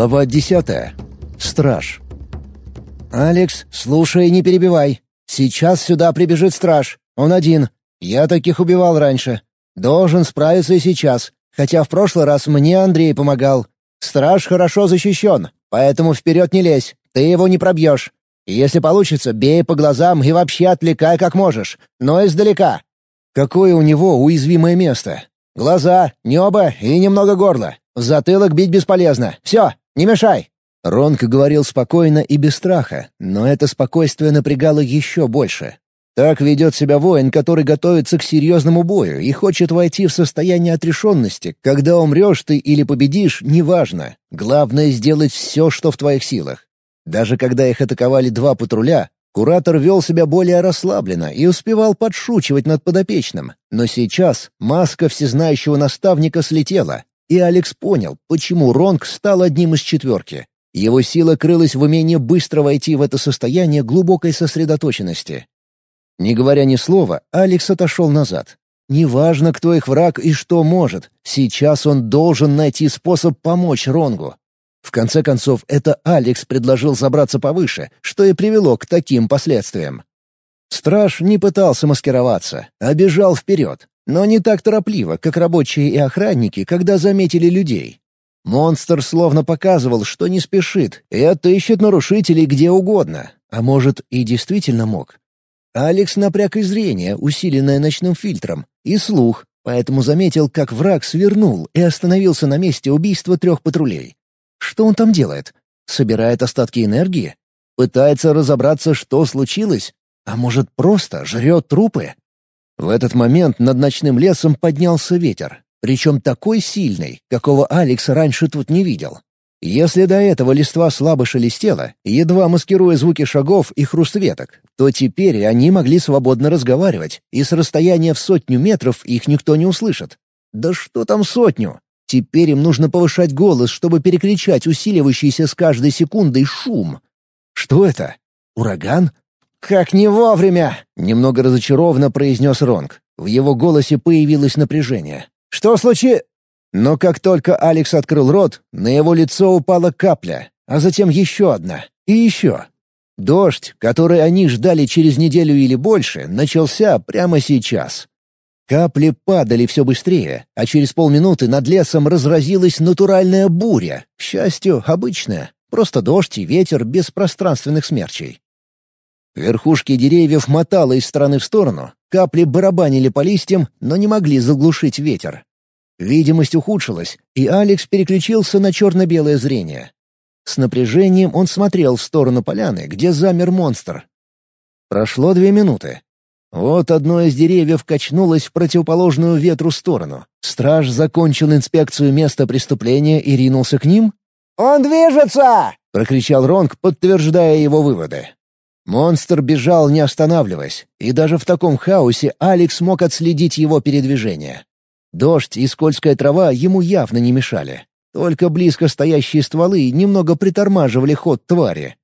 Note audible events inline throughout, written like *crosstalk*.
Глава десятая. Страж. «Алекс, слушай и не перебивай. Сейчас сюда прибежит страж. Он один. Я таких убивал раньше. Должен справиться и сейчас. Хотя в прошлый раз мне Андрей помогал. Страж хорошо защищен, поэтому вперед не лезь. Ты его не пробьешь. Если получится, бей по глазам и вообще отвлекай как можешь. Но издалека. Какое у него уязвимое место? Глаза, небо и немного горла. В затылок бить бесполезно. Все, не мешай!» Ронк говорил спокойно и без страха, но это спокойствие напрягало еще больше. Так ведет себя воин, который готовится к серьезному бою и хочет войти в состояние отрешенности. Когда умрешь ты или победишь, неважно. Главное — сделать все, что в твоих силах. Даже когда их атаковали два патруля, Куратор вел себя более расслабленно и успевал подшучивать над подопечным. Но сейчас маска всезнающего наставника слетела, и Алекс понял, почему Ронг стал одним из четверки. Его сила крылась в умении быстро войти в это состояние глубокой сосредоточенности. Не говоря ни слова, Алекс отошел назад. Неважно, кто их враг и что может, сейчас он должен найти способ помочь Ронгу. В конце концов, это Алекс предложил забраться повыше, что и привело к таким последствиям. Страж не пытался маскироваться, а бежал вперед, но не так торопливо, как рабочие и охранники, когда заметили людей. Монстр словно показывал, что не спешит и отыщет нарушителей где угодно, а может и действительно мог. Алекс напряг и зрение, усиленное ночным фильтром, и слух, поэтому заметил, как враг свернул и остановился на месте убийства трех патрулей. Что он там делает? Собирает остатки энергии? Пытается разобраться, что случилось? А может, просто жрет трупы? В этот момент над ночным лесом поднялся ветер, причем такой сильный, какого Алекс раньше тут не видел. Если до этого листва слабо шелестела, едва маскируя звуки шагов и хруст веток, то теперь они могли свободно разговаривать, и с расстояния в сотню метров их никто не услышит. Да что там сотню? Теперь им нужно повышать голос, чтобы перекричать усиливающийся с каждой секундой шум. Что это? Ураган? «Как не вовремя!» — немного разочарованно произнес Ронг. В его голосе появилось напряжение. «Что случилось?» Но как только Алекс открыл рот, на его лицо упала капля, а затем еще одна. И еще. Дождь, который они ждали через неделю или больше, начался прямо сейчас. Капли падали все быстрее, а через полминуты над лесом разразилась натуральная буря. К счастью, обычная. Просто дождь и ветер без пространственных смерчей. Верхушки деревьев мотало из стороны в сторону, капли барабанили по листьям, но не могли заглушить ветер. Видимость ухудшилась, и Алекс переключился на черно-белое зрение. С напряжением он смотрел в сторону поляны, где замер монстр. Прошло две минуты. Вот одно из деревьев качнулось в противоположную ветру сторону. Страж закончил инспекцию места преступления и ринулся к ним. «Он движется!» — прокричал Ронг, подтверждая его выводы. Монстр бежал, не останавливаясь, и даже в таком хаосе Алекс мог отследить его передвижение. Дождь и скользкая трава ему явно не мешали. Только близко стоящие стволы немного притормаживали ход твари.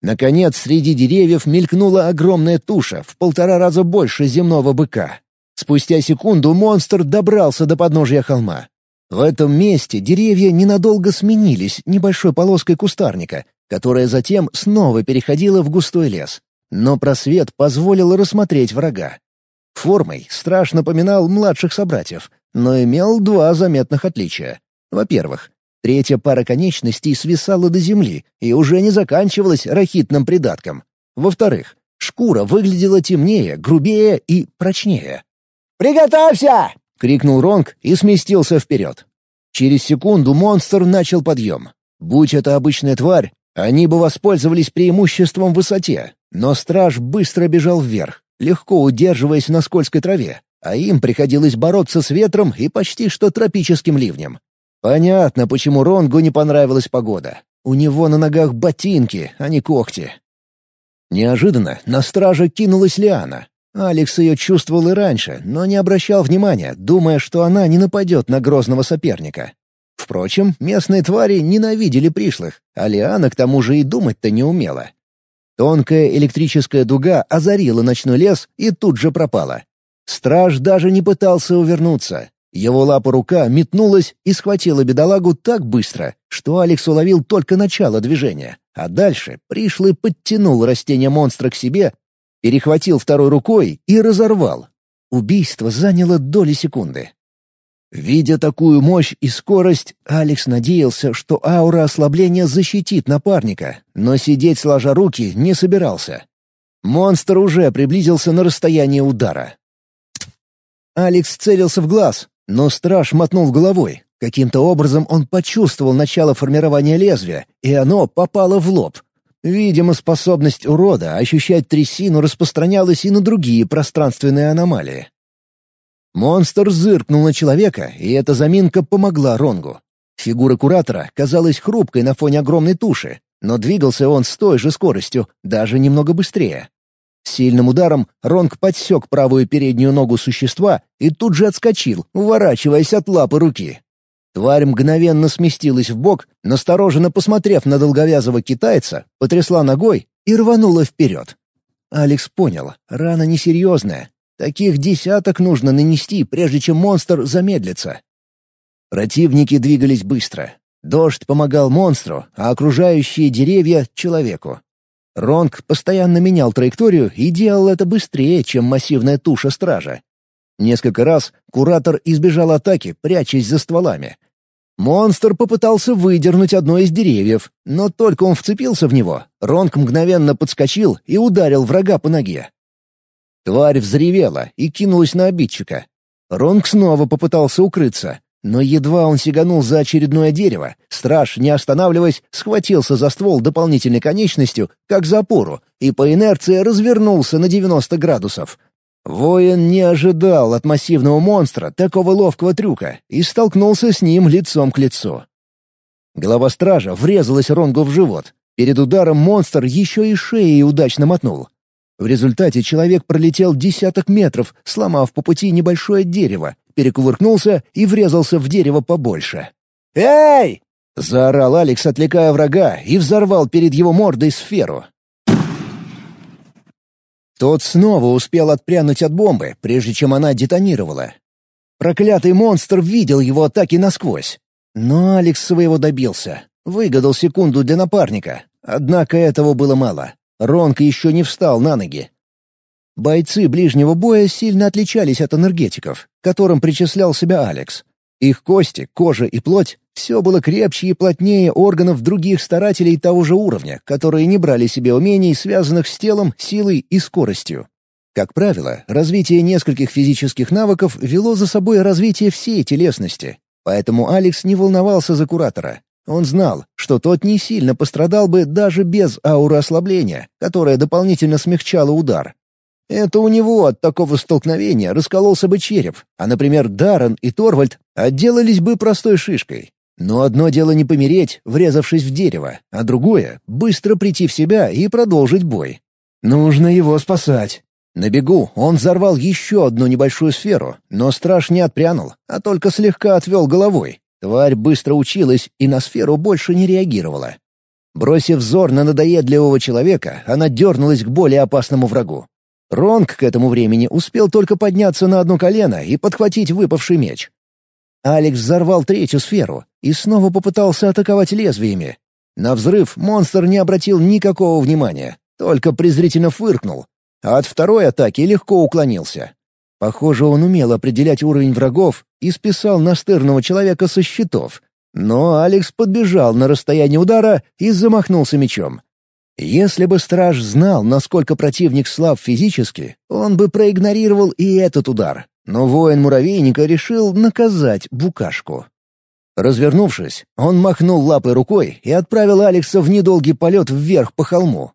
Наконец, среди деревьев мелькнула огромная туша, в полтора раза больше земного быка. Спустя секунду монстр добрался до подножия холма. В этом месте деревья ненадолго сменились небольшой полоской кустарника, которая затем снова переходила в густой лес. Но просвет позволил рассмотреть врага. Формой страж напоминал младших собратьев, но имел два заметных отличия. Во-первых, Третья пара конечностей свисала до земли и уже не заканчивалась рахитным придатком. Во-вторых, шкура выглядела темнее, грубее и прочнее. «Приготовься!» — крикнул Ронг и сместился вперед. Через секунду монстр начал подъем. Будь это обычная тварь, они бы воспользовались преимуществом в высоте, но страж быстро бежал вверх, легко удерживаясь на скользкой траве, а им приходилось бороться с ветром и почти что тропическим ливнем. Понятно, почему Ронгу не понравилась погода. У него на ногах ботинки, а не когти. Неожиданно на страже кинулась Лиана. Алекс ее чувствовал и раньше, но не обращал внимания, думая, что она не нападет на грозного соперника. Впрочем, местные твари ненавидели пришлых, а Лиана к тому же и думать-то не умела. Тонкая электрическая дуга озарила ночной лес и тут же пропала. Страж даже не пытался увернуться. Его лапа-рука метнулась и схватила бедолагу так быстро, что Алекс уловил только начало движения, а дальше пришлый подтянул растение монстра к себе, перехватил второй рукой и разорвал. Убийство заняло доли секунды. Видя такую мощь и скорость, Алекс надеялся, что аура ослабления защитит напарника, но сидеть сложа руки не собирался. Монстр уже приблизился на расстояние удара. Алекс целился в глаз, но страж мотнул головой. Каким-то образом он почувствовал начало формирования лезвия, и оно попало в лоб. Видимо, способность урода ощущать трясину распространялась и на другие пространственные аномалии. Монстр зыркнул на человека, и эта заминка помогла Ронгу. Фигура куратора казалась хрупкой на фоне огромной туши, но двигался он с той же скоростью, даже немного быстрее. Сильным ударом Ронг подсек правую переднюю ногу существа и тут же отскочил, уворачиваясь от лапы руки. Тварь мгновенно сместилась в бок, настороженно посмотрев на долговязого китайца, потрясла ногой и рванула вперед. Алекс понял, рана несерьезная. Таких десяток нужно нанести, прежде чем монстр замедлится. Противники двигались быстро. Дождь помогал монстру, а окружающие деревья — человеку. Ронг постоянно менял траекторию и делал это быстрее, чем массивная туша стража. Несколько раз куратор избежал атаки, прячась за стволами. Монстр попытался выдернуть одно из деревьев, но только он вцепился в него, Ронг мгновенно подскочил и ударил врага по ноге. Тварь взревела и кинулась на обидчика. Ронг снова попытался укрыться, но едва он сиганул за очередное дерево, страж, не останавливаясь, схватился за ствол дополнительной конечностью, как за опору, и по инерции развернулся на 90 градусов. Воин не ожидал от массивного монстра такого ловкого трюка и столкнулся с ним лицом к лицу. Голова стража врезалась Ронгу в живот. Перед ударом монстр еще и шеей удачно мотнул. В результате человек пролетел десяток метров, сломав по пути небольшое дерево, перекувыркнулся и врезался в дерево побольше. «Эй!» — заорал Алекс, отвлекая врага, и взорвал перед его мордой сферу. Тот снова успел отпрянуть от бомбы, прежде чем она детонировала. Проклятый монстр видел его атаки насквозь. Но Алекс своего добился. Выгадал секунду для напарника. Однако этого было мало. Ронк еще не встал на ноги. Бойцы ближнего боя сильно отличались от энергетиков, которым причислял себя Алекс. Их кости, кожа и плоть — все было крепче и плотнее органов других старателей того же уровня, которые не брали себе умений, связанных с телом, силой и скоростью. Как правило, развитие нескольких физических навыков вело за собой развитие всей телесности, поэтому Алекс не волновался за куратора. Он знал, что тот не сильно пострадал бы даже без ауры ослабления, которая дополнительно смягчала удар, это у него от такого столкновения раскололся бы череп, а, например, Даррен и Торвальд отделались бы простой шишкой. Но одно дело не помереть, врезавшись в дерево, а другое — быстро прийти в себя и продолжить бой. Нужно его спасать. На бегу он взорвал еще одну небольшую сферу, но страж не отпрянул, а только слегка отвел головой. Тварь быстро училась и на сферу больше не реагировала. Бросив взор на надоедливого человека, она дернулась к более опасному врагу. Ронг к этому времени успел только подняться на одно колено и подхватить выпавший меч. Алекс взорвал третью сферу и снова попытался атаковать лезвиями. На взрыв монстр не обратил никакого внимания, только презрительно фыркнул, а от второй атаки легко уклонился. Похоже, он умел определять уровень врагов и списал настырного человека со щитов. Но Алекс подбежал на расстояние удара и замахнулся мечом. Если бы страж знал, насколько противник слаб физически, он бы проигнорировал и этот удар. Но воин муравейника решил наказать букашку. Развернувшись, он махнул лапой рукой и отправил Алекса в недолгий полет вверх по холму.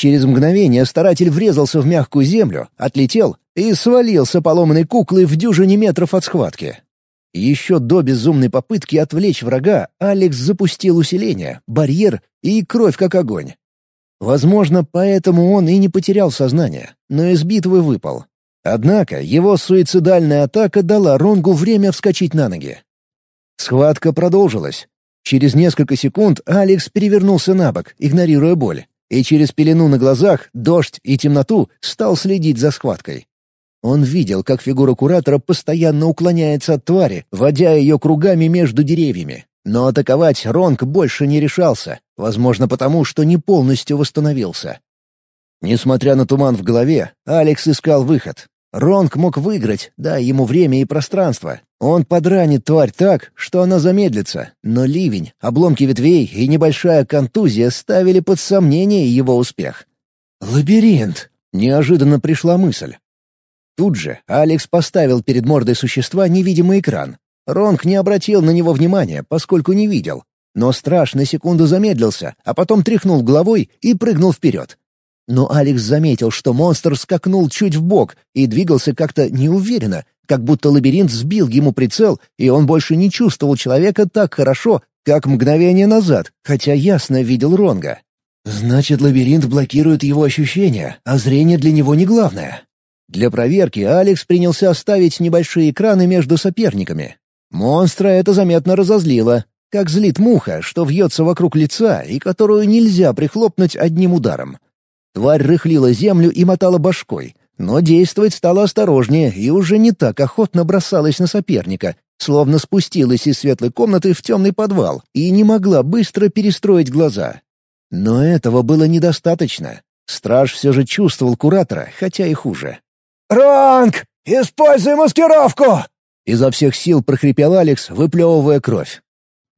Через мгновение старатель врезался в мягкую землю, отлетел и свалился поломанной куклой в дюжине метров от схватки. Еще до безумной попытки отвлечь врага Алекс запустил усиление, барьер и кровь как огонь. Возможно, поэтому он и не потерял сознание, но из битвы выпал. Однако его суицидальная атака дала Ронгу время вскочить на ноги. Схватка продолжилась. Через несколько секунд Алекс перевернулся на бок, игнорируя боль, и через пелену на глазах, дождь и темноту стал следить за схваткой. Он видел, как фигура куратора постоянно уклоняется от твари, водя ее кругами между деревьями. Но атаковать Ронг больше не решался, возможно потому, что не полностью восстановился. Несмотря на туман в голове, Алекс искал выход. Ронг мог выиграть, дай ему время и пространство. Он подранит тварь так, что она замедлится, но ливень, обломки ветвей и небольшая контузия ставили под сомнение его успех. «Лабиринт!» — неожиданно пришла мысль. Тут же Алекс поставил перед мордой существа невидимый экран. Ронг не обратил на него внимания, поскольку не видел. Но страж секунду замедлился, а потом тряхнул головой и прыгнул вперед. Но Алекс заметил, что монстр скакнул чуть в бок и двигался как-то неуверенно, как будто лабиринт сбил ему прицел, и он больше не чувствовал человека так хорошо, как мгновение назад, хотя ясно видел Ронга. Значит, лабиринт блокирует его ощущения, а зрение для него не главное. Для проверки Алекс принялся ставить небольшие экраны между соперниками. Монстра это заметно разозлило, как злит муха, что вьется вокруг лица и которую нельзя прихлопнуть одним ударом. Тварь рыхлила землю и мотала башкой, но действовать стала осторожнее и уже не так охотно бросалась на соперника, словно спустилась из светлой комнаты в темный подвал и не могла быстро перестроить глаза. Но этого было недостаточно. Страж все же чувствовал куратора, хотя и хуже. «Ранг! Используй маскировку!» Изо всех сил прохрипел Алекс, выплевывая кровь.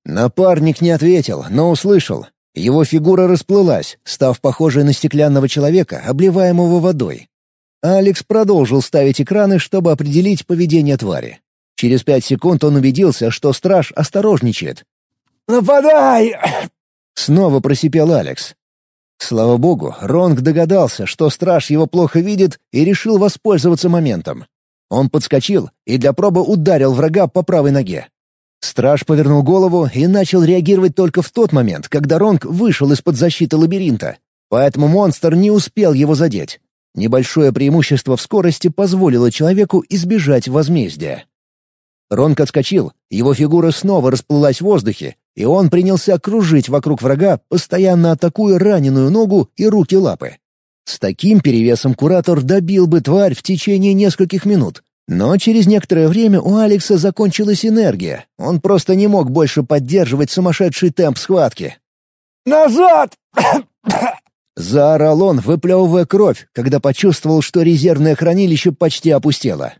Напарник не ответил, но услышал. Его фигура расплылась, став похожей на стеклянного человека, обливаемого водой. Алекс продолжил ставить экраны, чтобы определить поведение твари. Через пять секунд он убедился, что страж осторожничает. «Нападай!» Снова просипел Алекс. Слава богу, Ронг догадался, что страж его плохо видит, и решил воспользоваться моментом. Он подскочил и для пробы ударил врага по правой ноге. Страж повернул голову и начал реагировать только в тот момент, когда Ронг вышел из-под защиты лабиринта. Поэтому монстр не успел его задеть. Небольшое преимущество в скорости позволило человеку избежать возмездия. Ронг отскочил, его фигура снова расплылась в воздухе, и он принялся кружить вокруг врага, постоянно атакуя раненую ногу и руки-лапы. С таким перевесом куратор добил бы тварь в течение нескольких минут. Но через некоторое время у Алекса закончилась энергия. Он просто не мог больше поддерживать сумасшедший темп схватки. «Назад!» *coughs* Заорал он, выплевывая кровь, когда почувствовал, что резервное хранилище почти опустело.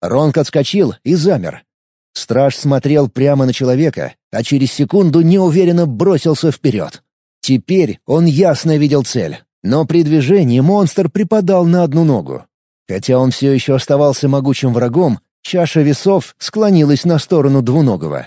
Ронк отскочил и замер. Страж смотрел прямо на человека, а через секунду неуверенно бросился вперед. Теперь он ясно видел цель, но при движении монстр припадал на одну ногу. Хотя он все еще оставался могучим врагом, чаша весов склонилась на сторону двуногого.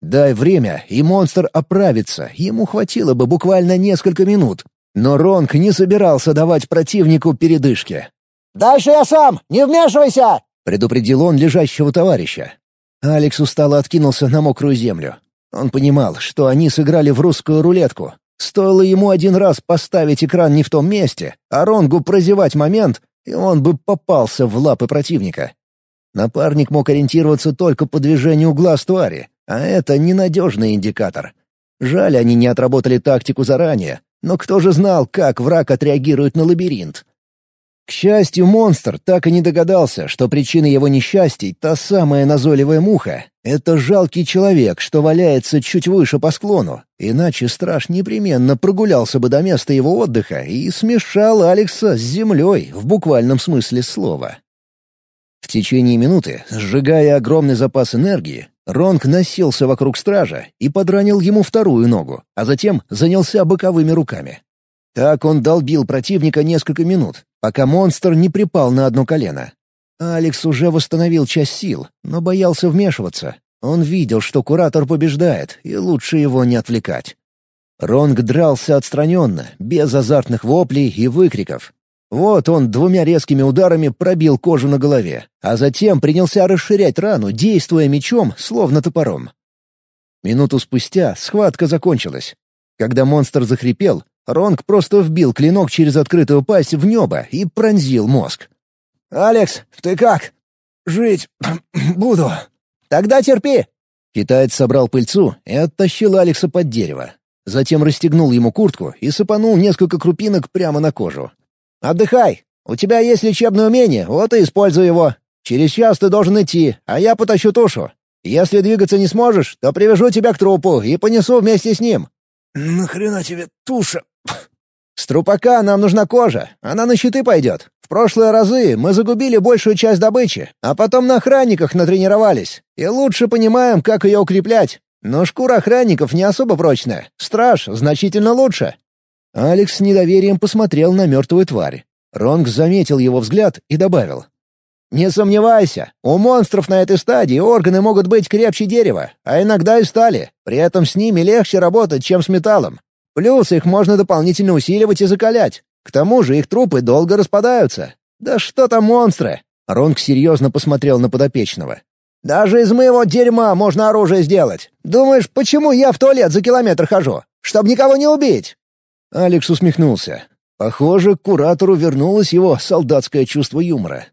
Дай время, и монстр оправится, ему хватило бы буквально несколько минут. Но Ронг не собирался давать противнику передышки. «Дальше я сам! Не вмешивайся!» предупредил он лежащего товарища. Алекс устало откинулся на мокрую землю. Он понимал, что они сыграли в русскую рулетку. Стоило ему один раз поставить экран не в том месте, а Ронгу прозевать момент, и он бы попался в лапы противника. Напарник мог ориентироваться только по движению глаз твари, а это ненадежный индикатор. Жаль, они не отработали тактику заранее, но кто же знал, как враг отреагирует на лабиринт? К счастью, монстр так и не догадался, что причина его несчастий — та самая назойливая муха. Это жалкий человек, что валяется чуть выше по склону, иначе страж непременно прогулялся бы до места его отдыха и смешал Алекса с землей в буквальном смысле слова. В течение минуты, сжигая огромный запас энергии, Ронг носился вокруг стража и подранил ему вторую ногу, а затем занялся боковыми руками. Так он долбил противника несколько минут, пока монстр не припал на одно колено. Алекс уже восстановил часть сил, но боялся вмешиваться. Он видел, что куратор побеждает, и лучше его не отвлекать. Ронг дрался отстраненно, без азартных воплей и выкриков. Вот он двумя резкими ударами пробил кожу на голове, а затем принялся расширять рану, действуя мечом, словно топором. Минуту спустя схватка закончилась. Когда монстр захрипел, Ронг просто вбил клинок через открытую пасть в небо и пронзил мозг. «Алекс, ты как?» «Жить *clears throat* буду». «Тогда терпи!» Китаец собрал пыльцу и оттащил Алекса под дерево. Затем расстегнул ему куртку и сыпанул несколько крупинок прямо на кожу. «Отдыхай! У тебя есть лечебное умение, вот и используй его. Через час ты должен идти, а я потащу тушу. Если двигаться не сможешь, то привяжу тебя к трупу и понесу вместе с ним». «Нахрена тебе туша?» «С трупака нам нужна кожа, она на щиты пойдет. В прошлые разы мы загубили большую часть добычи, а потом на охранниках натренировались, и лучше понимаем, как ее укреплять. Но шкура охранников не особо прочная, страж значительно лучше». Алекс с недоверием посмотрел на мертвую тварь. Ронг заметил его взгляд и добавил. «Не сомневайся, у монстров на этой стадии органы могут быть крепче дерева, а иногда и стали. При этом с ними легче работать, чем с металлом. Плюс их можно дополнительно усиливать и закалять. К тому же их трупы долго распадаются. Да что там монстры?» Ронг серьезно посмотрел на подопечного. «Даже из моего дерьма можно оружие сделать. Думаешь, почему я в туалет за километр хожу? Чтобы никого не убить?» Алекс усмехнулся. Похоже, к куратору вернулось его солдатское чувство юмора.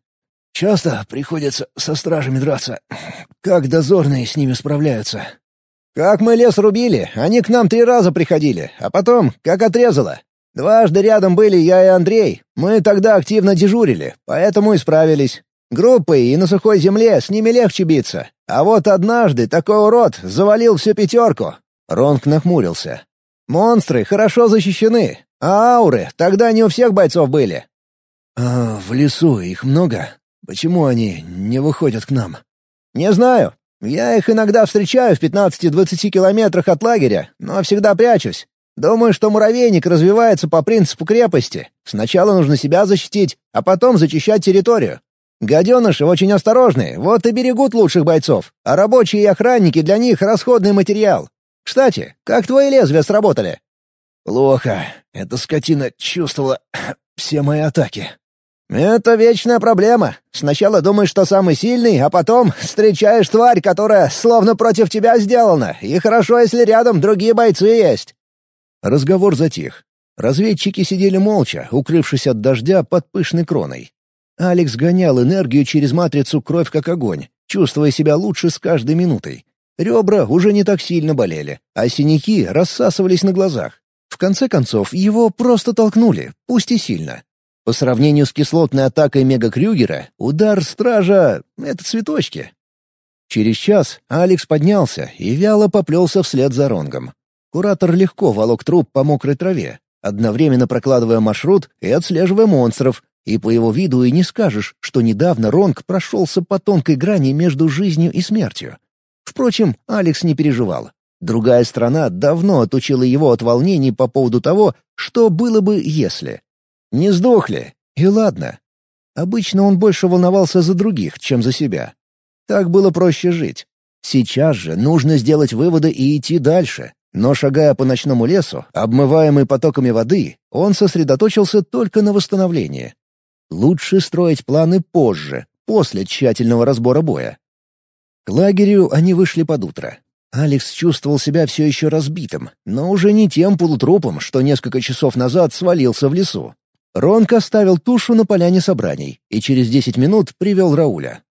Часто приходится со стражами драться. *clears throat* Как дозорные с ними справляются? Как мы лес рубили, они к нам три раза приходили, а потом как отрезало. Дважды рядом были я и Андрей. Мы тогда активно дежурили, поэтому и справились. Группой и на сухой земле с ними легче биться. А вот однажды такой урод завалил всю пятерку. Ронг нахмурился. Монстры хорошо защищены, а ауры тогда не у всех бойцов были. А в лесу их много? Почему они не выходят к нам? Не знаю. Я их иногда встречаю в 15-20 километрах от лагеря, но всегда прячусь. Думаю, что муравейник развивается по принципу крепости. Сначала нужно себя защитить, а потом зачищать территорию. Гаденыши очень осторожные, вот и берегут лучших бойцов, а рабочие и охранники для них — расходный материал. Кстати, как твои лезвия сработали? Плохо. Эта скотина чувствовала *clears throat* все мои атаки. «Это вечная проблема. Сначала думаешь, что самый сильный, а потом встречаешь тварь, которая словно против тебя сделана, и хорошо, если рядом другие бойцы есть». Разговор затих. Разведчики сидели молча, укрывшись от дождя под пышной кроной. Алекс гонял энергию через матрицу «Кровь как огонь», чувствуя себя лучше с каждой минутой. Ребра уже не так сильно болели, а синяки рассасывались на глазах. В конце концов, его просто толкнули, пусть и сильно. По сравнению с кислотной атакой Мега-Крюгера, удар Стража — это цветочки. Через час Алекс поднялся и вяло поплелся вслед за Ронгом. Куратор легко волок труп по мокрой траве, одновременно прокладывая маршрут и отслеживая монстров, и по его виду и не скажешь, что недавно Ронг прошелся по тонкой грани между жизнью и смертью. Впрочем, Алекс не переживал. Другая страна давно отучила его от волнений по поводу того, что было бы, если. Не сдохли. И ладно. Обычно он больше волновался за других, чем за себя. Так было проще жить. Сейчас же нужно сделать выводы и идти дальше. Но шагая по ночному лесу, обмываемый потоками воды, он сосредоточился только на восстановлении. Лучше строить планы позже, после тщательного разбора боя. К лагерю они вышли под утро. Алекс чувствовал себя все еще разбитым, но уже не тем полутрупом, что несколько часов назад свалился в лесу. Ронк оставил тушу на поляне собраний и через десять минут привел Рауля.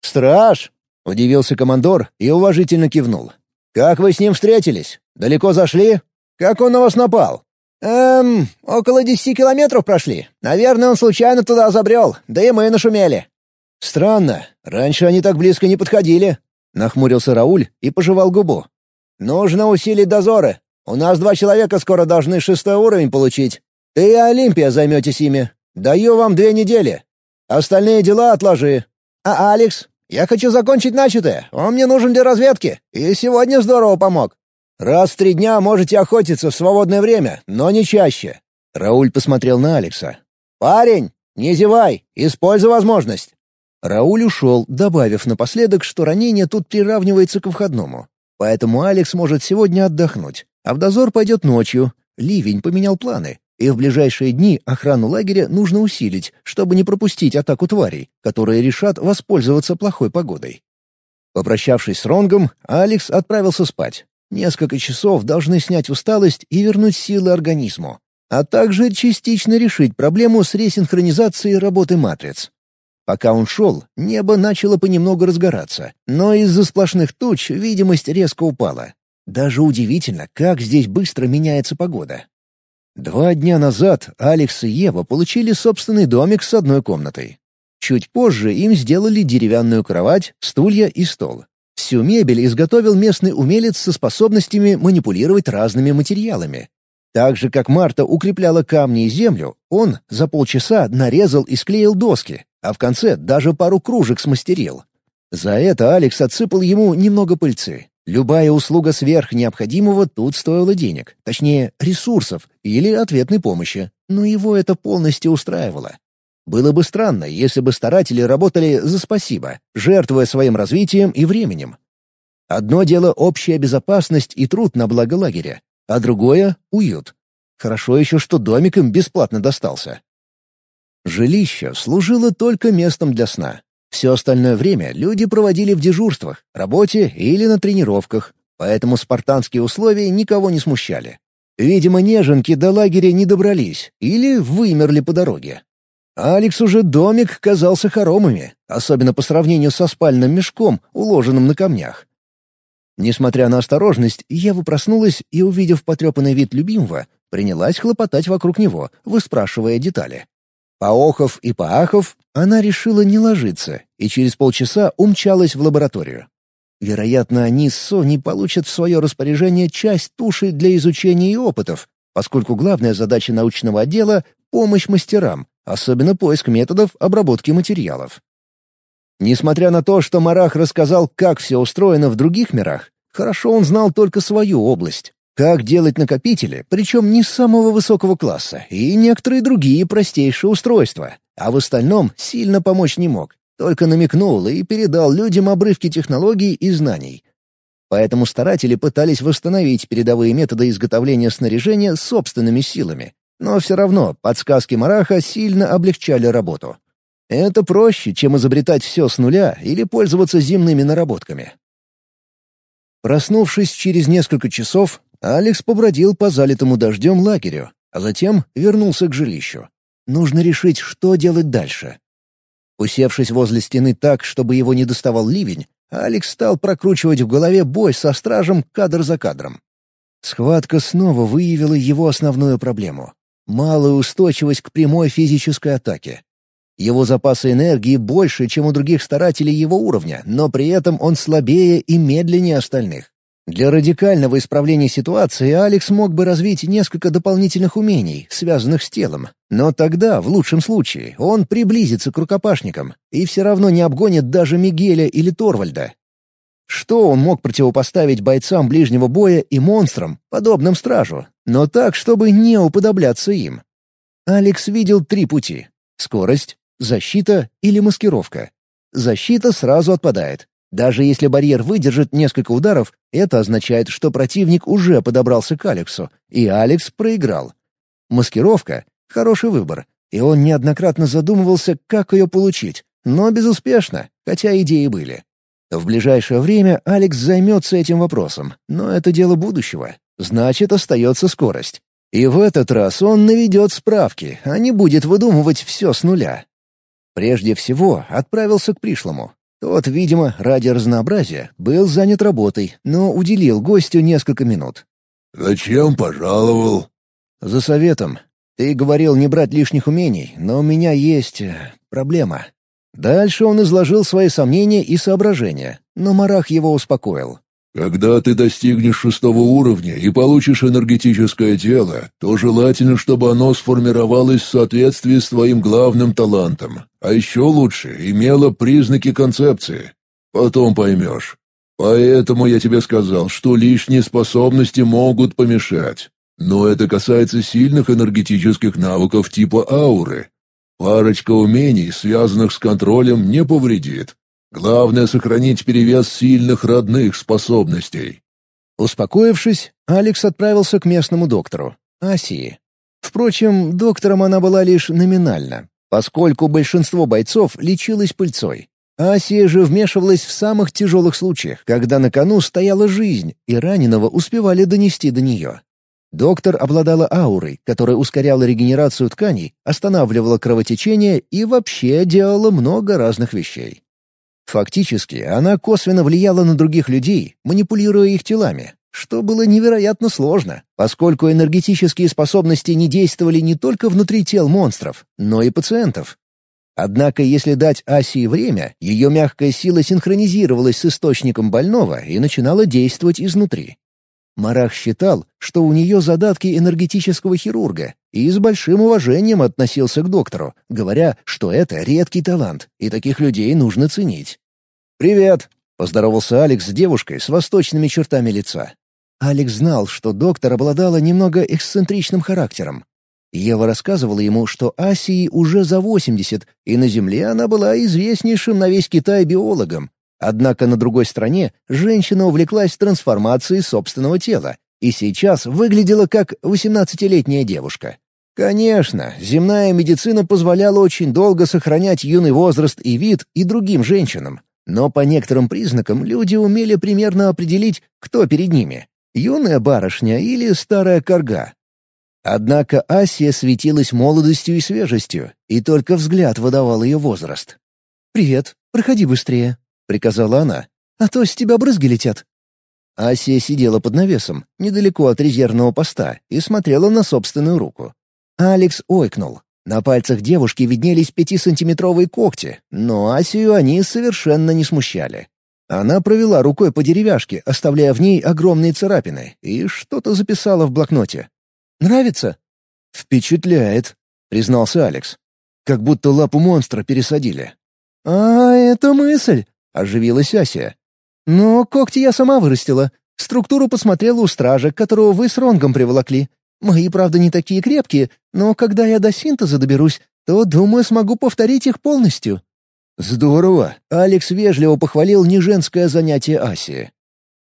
«Страж!» — удивился командор и уважительно кивнул. «Как вы с ним встретились? Далеко зашли? Как он на вас напал?» «Эм, около десяти километров прошли. Наверное, он случайно туда забрел, да и мы нашумели». «Странно. Раньше они так близко не подходили», — нахмурился Рауль и пожевал губу. «Нужно усилить дозоры. У нас два человека скоро должны шестой уровень получить. Ты и Олимпия займетесь ими. Даю вам две недели. Остальные дела отложи. А Алекс? Я хочу закончить начатое. Он мне нужен для разведки. И сегодня здорово помог. Раз в три дня можете охотиться в свободное время, но не чаще». Рауль посмотрел на Алекса. «Парень, не зевай, используй возможность». Рауль ушел, добавив напоследок, что ранение тут приравнивается к входному. Поэтому Алекс может сегодня отдохнуть, а в дозор пойдет ночью. Ливень поменял планы и в ближайшие дни охрану лагеря нужно усилить, чтобы не пропустить атаку тварей, которые решат воспользоваться плохой погодой. Попрощавшись с Ронгом, Алекс отправился спать. Несколько часов должны снять усталость и вернуть силы организму, а также частично решить проблему с ресинхронизацией работы матриц. Пока он шел, небо начало понемногу разгораться, но из-за сплошных туч видимость резко упала. Даже удивительно, как здесь быстро меняется погода. Два дня назад Алекс и Ева получили собственный домик с одной комнатой. Чуть позже им сделали деревянную кровать, стулья и стол. Всю мебель изготовил местный умелец со способностями манипулировать разными материалами. Так же, как Марта укрепляла камни и землю, он за полчаса нарезал и склеил доски, а в конце даже пару кружек смастерил. За это Алекс отсыпал ему немного пыльцы. Любая услуга сверх необходимого тут стоила денег, точнее, ресурсов или ответной помощи, но его это полностью устраивало. Было бы странно, если бы старатели работали за спасибо, жертвуя своим развитием и временем. Одно дело — общая безопасность и труд на благо лагеря, а другое — уют. Хорошо еще, что домик им бесплатно достался. Жилище служило только местом для сна. Все остальное время люди проводили в дежурствах, работе или на тренировках, поэтому спартанские условия никого не смущали. Видимо, неженки до лагеря не добрались или вымерли по дороге. Алекс уже домик казался хоромами, особенно по сравнению со спальным мешком, уложенным на камнях. Несмотря на осторожность, Ева проснулась и, увидев потрепанный вид любимого, принялась хлопотать вокруг него, выспрашивая детали. Поохов и поахов, она решила не ложиться и через полчаса умчалась в лабораторию. Вероятно, они с Соней получат в свое распоряжение часть туши для изучения и опытов, поскольку главная задача научного отдела — помощь мастерам, особенно поиск методов обработки материалов. Несмотря на то, что Марах рассказал, как все устроено в других мирах, хорошо он знал только свою область. Как делать накопители, причем не самого высокого класса, и некоторые другие простейшие устройства. А в остальном сильно помочь не мог, только намекнул и передал людям обрывки технологий и знаний. Поэтому старатели пытались восстановить передовые методы изготовления снаряжения собственными силами, но все равно подсказки Мараха сильно облегчали работу. Это проще, чем изобретать все с нуля или пользоваться земными наработками. Проснувшись через несколько часов, Алекс побродил по залитому дождем лагерю, а затем вернулся к жилищу. Нужно решить, что делать дальше. Усевшись возле стены так, чтобы его не доставал ливень, Алекс стал прокручивать в голове бой со стражем кадр за кадром. Схватка снова выявила его основную проблему малая устойчивость к прямой физической атаке. Его запасы энергии больше, чем у других старателей его уровня, но при этом он слабее и медленнее остальных. Для радикального исправления ситуации Алекс мог бы развить несколько дополнительных умений, связанных с телом. Но тогда, в лучшем случае, он приблизится к рукопашникам и все равно не обгонит даже Мигеля или Торвальда. Что он мог противопоставить бойцам ближнего боя и монстрам, подобным стражу, но так, чтобы не уподобляться им? Алекс видел три пути — скорость, защита или маскировка. Защита сразу отпадает. Даже если барьер выдержит несколько ударов, это означает, что противник уже подобрался к Алексу, и Алекс проиграл. Маскировка — хороший выбор, и он неоднократно задумывался, как ее получить, но безуспешно, хотя идеи были. В ближайшее время Алекс займется этим вопросом, но это дело будущего. Значит, остается скорость. И в этот раз он наведет справки, а не будет выдумывать все с нуля. Прежде всего отправился к пришлому. Тот, видимо, ради разнообразия, был занят работой, но уделил гостю несколько минут. «Зачем пожаловал?» «За советом. Ты говорил не брать лишних умений, но у меня есть... Э, проблема. Дальше он изложил свои сомнения и соображения, но Марах его успокоил. «Когда ты достигнешь шестого уровня и получишь энергетическое тело, то желательно, чтобы оно сформировалось в соответствии с твоим главным талантом, а еще лучше имело признаки концепции. Потом поймешь. Поэтому я тебе сказал, что лишние способности могут помешать. Но это касается сильных энергетических навыков типа ауры, Парочка умений, связанных с контролем, не повредит. Главное — сохранить перевес сильных родных способностей». Успокоившись, Алекс отправился к местному доктору, Асии. Впрочем, доктором она была лишь номинально, поскольку большинство бойцов лечилось пыльцой. Асия же вмешивалась в самых тяжелых случаях, когда на кону стояла жизнь, и раненого успевали донести до нее. Доктор обладала аурой, которая ускоряла регенерацию тканей, останавливала кровотечение и вообще делала много разных вещей. Фактически, она косвенно влияла на других людей, манипулируя их телами, что было невероятно сложно, поскольку энергетические способности не действовали не только внутри тел монстров, но и пациентов. Однако, если дать Асии время, ее мягкая сила синхронизировалась с источником больного и начинала действовать изнутри. Марах считал, что у нее задатки энергетического хирурга, и с большим уважением относился к доктору, говоря, что это редкий талант, и таких людей нужно ценить. «Привет!» — поздоровался Алекс с девушкой с восточными чертами лица. Алекс знал, что доктор обладала немного эксцентричным характером. Ева рассказывала ему, что Асии уже за 80, и на Земле она была известнейшим на весь Китай биологом, Однако на другой стороне женщина увлеклась трансформацией собственного тела и сейчас выглядела как 18-летняя девушка. Конечно, земная медицина позволяла очень долго сохранять юный возраст и вид и другим женщинам, но по некоторым признакам люди умели примерно определить, кто перед ними — юная барышня или старая корга. Однако Асия светилась молодостью и свежестью, и только взгляд выдавал ее возраст. «Привет, проходи быстрее», приказала она. «А то с тебя брызги летят». Асия сидела под навесом, недалеко от резервного поста, и смотрела на собственную руку. Алекс ойкнул. На пальцах девушки виднелись пятисантиметровые когти, но Асию они совершенно не смущали. Она провела рукой по деревяшке, оставляя в ней огромные царапины, и что-то записала в блокноте. «Нравится?» «Впечатляет», — признался Алекс. «Как будто лапу монстра пересадили». «А, это мысль!» — оживилась Ася. «Но когти я сама вырастила. Структуру посмотрела у стража, которого вы с Ронгом приволокли. Мои, правда, не такие крепкие, но когда я до синтеза доберусь, то, думаю, смогу повторить их полностью». «Здорово!» — Алекс вежливо похвалил неженское занятие Аси.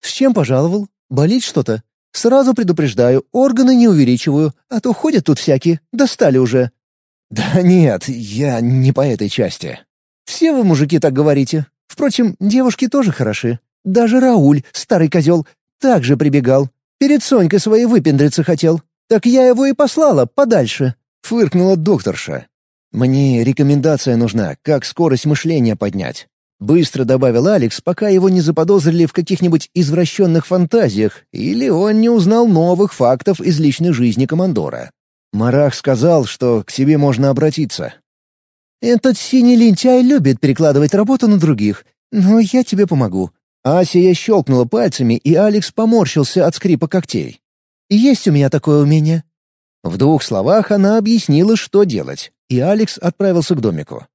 «С чем пожаловал? Болит что-то? Сразу предупреждаю, органы не увеличиваю, а то ходят тут всякие, достали уже». «Да нет, я не по этой части». «Все вы, мужики, так говорите. Впрочем, девушки тоже хороши. Даже Рауль, старый козел, также прибегал. Перед Сонькой своей выпендриться хотел. Так я его и послала подальше», — фыркнула докторша. «Мне рекомендация нужна, как скорость мышления поднять». Быстро добавил Алекс, пока его не заподозрили в каких-нибудь извращенных фантазиях, или он не узнал новых фактов из личной жизни командора. Марах сказал, что к себе можно обратиться. Этот синий лентяй любит перекладывать работу на других, но я тебе помогу». Асия щелкнула пальцами, и Алекс поморщился от скрипа когтей. «Есть у меня такое умение». В двух словах она объяснила, что делать, и Алекс отправился к домику.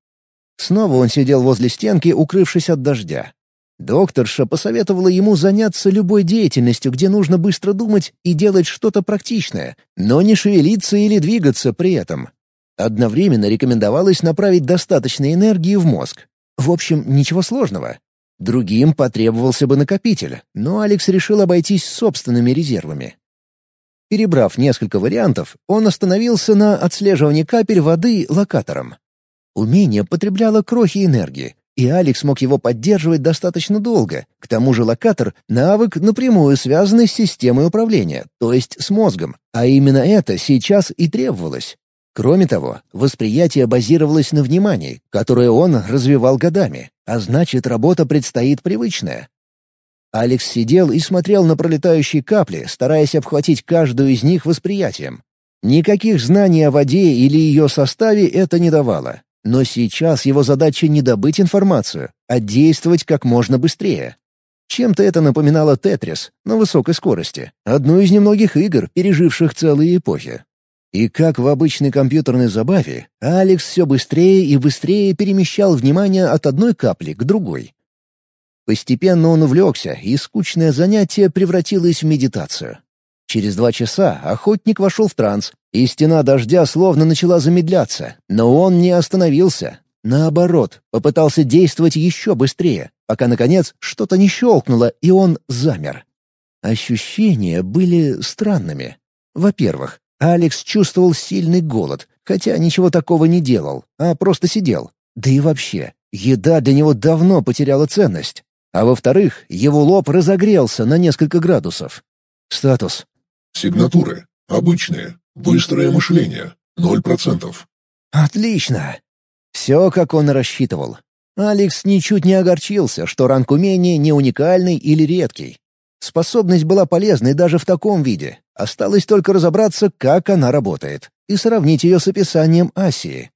Снова он сидел возле стенки, укрывшись от дождя. Докторша посоветовала ему заняться любой деятельностью, где нужно быстро думать и делать что-то практичное, но не шевелиться или двигаться при этом. Одновременно рекомендовалось направить достаточно энергии в мозг. В общем, ничего сложного. Другим потребовался бы накопитель, но Алекс решил обойтись собственными резервами. Перебрав несколько вариантов, он остановился на отслеживании капель воды локатором. Умение потребляло крохи энергии, и Алекс мог его поддерживать достаточно долго. К тому же локатор — навык, напрямую связанный с системой управления, то есть с мозгом, а именно это сейчас и требовалось. Кроме того, восприятие базировалось на внимании, которое он развивал годами, а значит, работа предстоит привычная. Алекс сидел и смотрел на пролетающие капли, стараясь обхватить каждую из них восприятием. Никаких знаний о воде или ее составе это не давало. Но сейчас его задача не добыть информацию, а действовать как можно быстрее. Чем-то это напоминало «Тетрис» на высокой скорости, одну из немногих игр, переживших целые эпохи. И как в обычной компьютерной забаве, Алекс все быстрее и быстрее перемещал внимание от одной капли к другой. Постепенно он увлекся, и скучное занятие превратилось в медитацию. Через два часа охотник вошел в транс, и стена дождя словно начала замедляться, но он не остановился. Наоборот, попытался действовать еще быстрее, пока, наконец, что-то не щелкнуло, и он замер. Ощущения были странными. Во-первых, Алекс чувствовал сильный голод, хотя ничего такого не делал, а просто сидел. Да и вообще, еда для него давно потеряла ценность. А во-вторых, его лоб разогрелся на несколько градусов. Статус. Сигнатуры. Обычные. Быстрое мышление. Ноль процентов. Отлично. Все, как он рассчитывал. Алекс ничуть не огорчился, что ранг умения не уникальный или редкий. Способность была полезной даже в таком виде. Осталось только разобраться, как она работает, и сравнить ее с описанием Асии.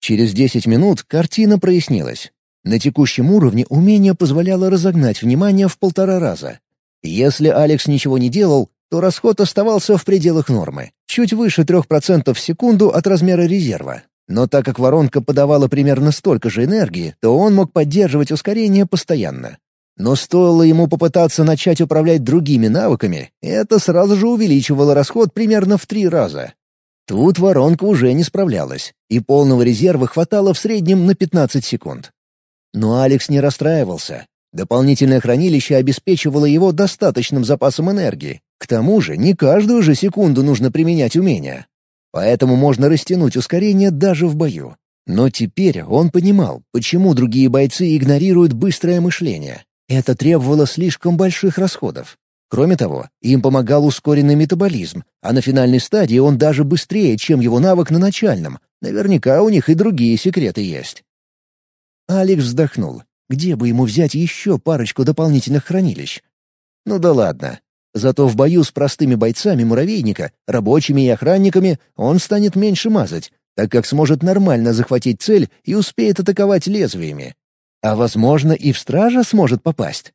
Через 10 минут картина прояснилась. На текущем уровне умение позволяло разогнать внимание в полтора раза. Если Алекс ничего не делал, то расход оставался в пределах нормы, чуть выше 3% в секунду от размера резерва. Но так как воронка подавала примерно столько же энергии, то он мог поддерживать ускорение постоянно. Но стоило ему попытаться начать управлять другими навыками, это сразу же увеличивало расход примерно в три раза. Тут воронка уже не справлялась, и полного резерва хватало в среднем на 15 секунд. Но Алекс не расстраивался. Дополнительное хранилище обеспечивало его достаточным запасом энергии. К тому же не каждую же секунду нужно применять умения. Поэтому можно растянуть ускорение даже в бою. Но теперь он понимал, почему другие бойцы игнорируют быстрое мышление. Это требовало слишком больших расходов. Кроме того, им помогал ускоренный метаболизм, а на финальной стадии он даже быстрее, чем его навык на начальном. Наверняка у них и другие секреты есть. Алекс вздохнул. Где бы ему взять еще парочку дополнительных хранилищ? Ну да ладно, Зато в бою с простыми бойцами муравейника, рабочими и охранниками он станет меньше мазать, так как сможет нормально захватить цель и успеет атаковать лезвиями. А, возможно, и в стража сможет попасть.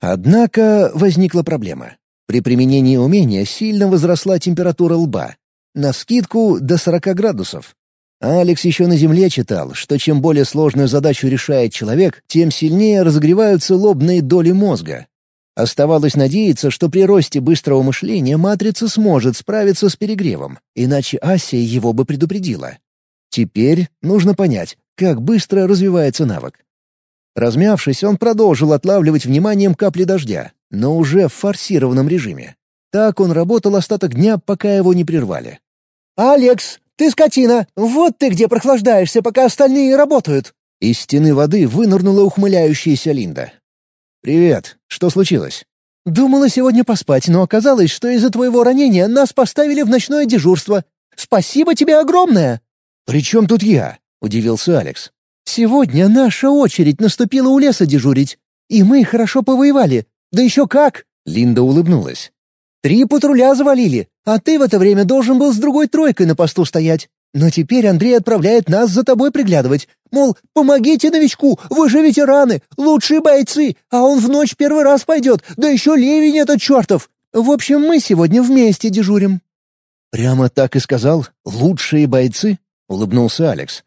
Однако возникла проблема. При применении умения сильно возросла температура лба. На скидку до 40 градусов. Алекс еще на Земле читал, что чем более сложную задачу решает человек, тем сильнее разогреваются лобные доли мозга, Оставалось надеяться, что при росте быстрого мышления матрица сможет справиться с перегревом, иначе Асия его бы предупредила. Теперь нужно понять, как быстро развивается навык. Размявшись, он продолжил отлавливать вниманием капли дождя, но уже в форсированном режиме. Так он работал остаток дня, пока его не прервали. «Алекс, ты скотина! Вот ты где прохлаждаешься, пока остальные работают!» Из стены воды вынырнула ухмыляющаяся Линда. «Привет. Что случилось?» «Думала сегодня поспать, но оказалось, что из-за твоего ранения нас поставили в ночное дежурство. Спасибо тебе огромное!» «При чем тут я?» — удивился Алекс. «Сегодня наша очередь наступила у леса дежурить. И мы хорошо повоевали. Да еще как!» — Линда улыбнулась. «Три патруля завалили, а ты в это время должен был с другой тройкой на посту стоять. Но теперь Андрей отправляет нас за тобой приглядывать. Мол, помогите новичку, вы же ветераны, лучшие бойцы, а он в ночь первый раз пойдет, да еще ливень этот чертов. В общем, мы сегодня вместе дежурим». «Прямо так и сказал? Лучшие бойцы?» — улыбнулся Алекс.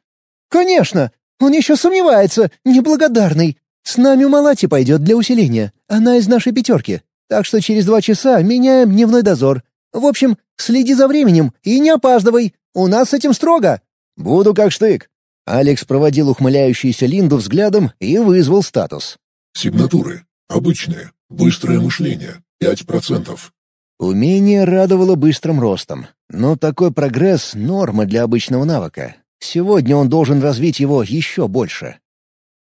«Конечно! Он еще сомневается, неблагодарный. С нами Малати пойдет для усиления. Она из нашей пятерки. Так что через два часа меняем дневной дозор. В общем, следи за временем и не опаздывай. У нас с этим строго». «Буду как штык». Алекс проводил ухмыляющуюся Линду взглядом и вызвал статус. «Сигнатуры. Обычные. Быстрое мышление. Пять процентов». Умение радовало быстрым ростом, но такой прогресс — норма для обычного навыка. Сегодня он должен развить его еще больше.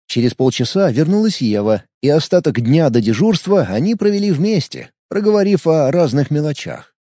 Через полчаса вернулась Ева, и остаток дня до дежурства они провели вместе, проговорив о разных мелочах.